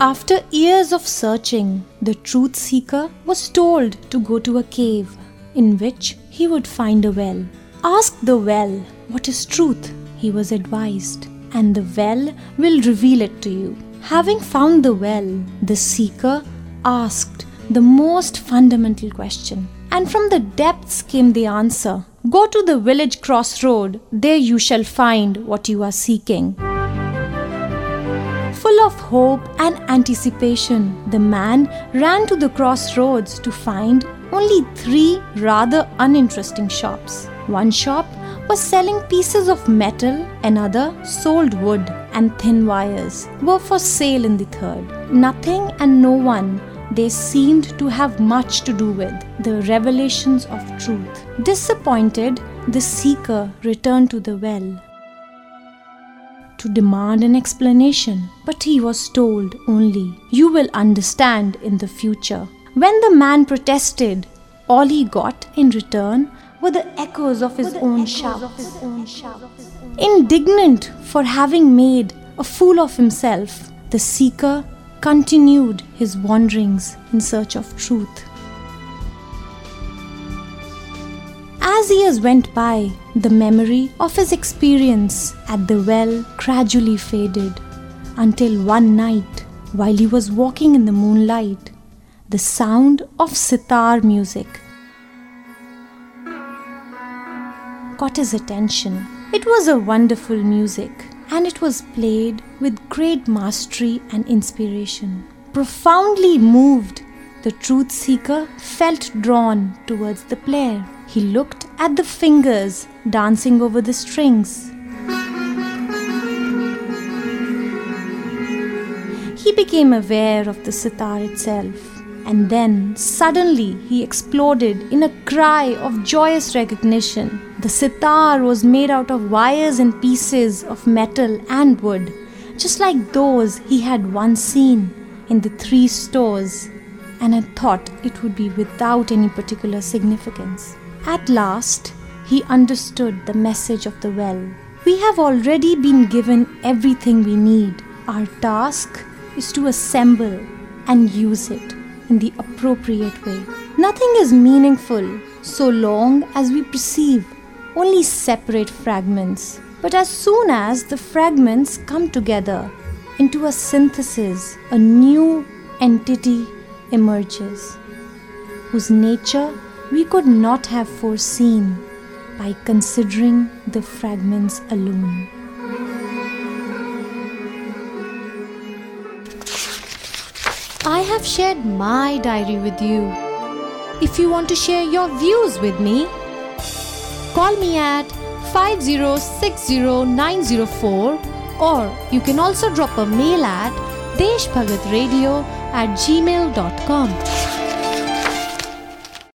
After years of searching, the truth seeker was told to go to a cave in which he would find a well. Ask the well what is truth, he was advised, and the well will reveal it to you. Having found the well, the seeker asked the most fundamental question, and from the depths came the answer Go to the village crossroad, there you shall find what you are seeking. Full of hope and anticipation, the man ran to the crossroads to find only three rather uninteresting shops. One shop was selling pieces of metal, another sold wood, and thin wires were for sale in the third. Nothing and no one they seemed to have much to do with the revelations of truth. Disappointed, the seeker returned to the well to demand an explanation, but he was told only, You will understand in the future. When the man protested, all he got in return were the echoes of his, own, shouts. Indignant for having made a fool of himself, the seeker continued his wanderings in search of truth. As years went by, the memory of his experience at the well gradually faded until one night, while he was walking in the moonlight, the sound of sitar music caught his attention. It was a wonderful music and it was played with great mastery and inspiration. Profoundly moved, the truth seeker felt drawn towards the player. He looked at the fingers dancing over the strings. He became aware of the sitar itself, and then suddenly he exploded in a cry of joyous recognition. The sitar was made out of wires and pieces of metal and wood, just like those he had once seen in the three stores, and had thought it would be without any particular significance. At last, he understood the message of the well. We have already been given everything we need. Our task is to assemble and use it in the appropriate way. Nothing is meaningful so long as we perceive only separate fragments. But as soon as the fragments come together into a synthesis, a new entity emerges, whose nature we could not have foreseen by considering the fragments alone. I have shared my diary with you. If you want to share your views with me, call me at 5060904 or you can also drop a mail at deshbhagatradio at gmail.com.